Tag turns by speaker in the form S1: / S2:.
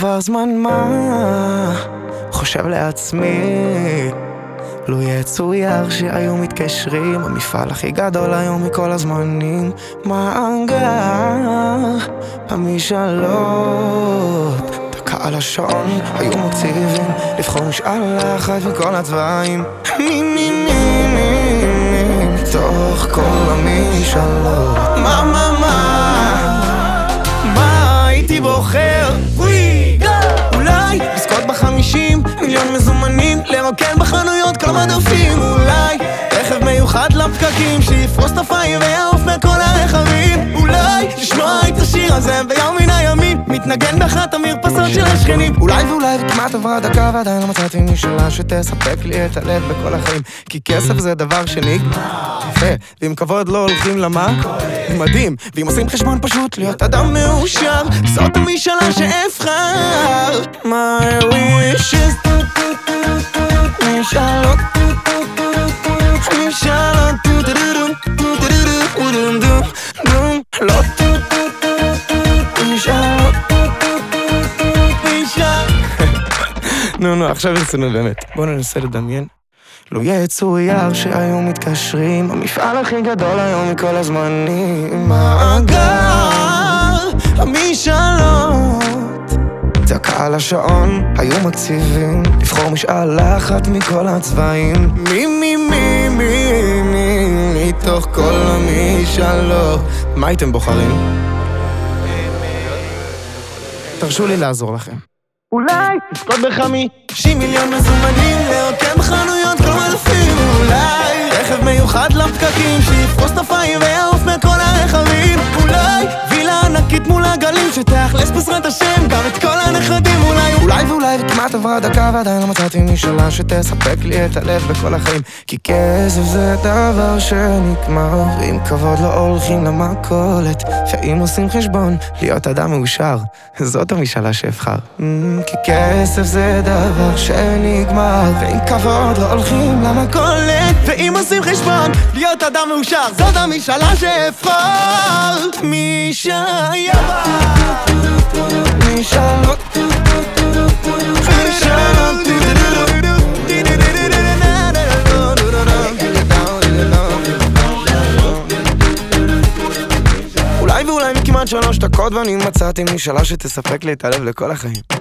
S1: כבר זמן מה? חושב לעצמי לו יצויר שהיו מתקשרים. המפעל הכי גדול היום מכל הזמנים. מאגר המשאלות דקה על השעון. היו מקציבים לבחור משאלה אחת מכל הצבעים. מי מי מי מי מי? מתוך כל המשאלות. מה מה מה? מה הייתי בוחר? מיוחד לפקקים שיפרוס את הפיים ויעוף מכל הרכבים. אולי לשמוע את השיר הזה ביום מן הימים. מתנגן באחת המרפסות של השכנים. אולי ואולי וכמעט עברה דקה ועדיין לא מצאתי משאלה שתספק לי את הלב בכל החיים. כי כסף זה דבר שנגמר. יפה. ועם כבוד לא הולכים למה? מדהים. ואם עושים חשבון פשוט להיות אדם מאושר זאת המשאלה שאבחר My wishes נו נו עכשיו ברצינות באמת. בואו ננסה לדמיין. לו יצויר שהיו מתקשרים. המפעל הכי גדול היום מכל הזמנים. מאגר המשאלות. דקה על השעון, היו מקציבים לבחור משאלה אחת מכל הצבעים. מי מי מי מי מי מתוך כל המשאלות. מה הייתם בוחרים? תרשו לי לעזור לכם אולי לזכות בחמישים מיליון מזומנים לרוקן בחנויות כל אלפים אולי רכב מיוחד לפקקים שיפרוס את הפיים וכמעט עברה דקה ועדיין לא מצאתי משאלה שתספק לי את הלב בכל החיים. כי כסף זה דבר שנגמר. ועם כבוד לא הולכים למכולת ואם עושים חשבון להיות אדם מאושר. זאת המשאלה שאבחר. Mm, כי כסף זה דבר שנגמר. ועם כבוד לא הולכים למכולת ואם עושים חשבון להיות אדם מאושר. זאת המשאלה שאבחר. מי שהיה מכמעט שלוש דקות ואני מצאתי משאלה שתספק לי את הלב לכל החיים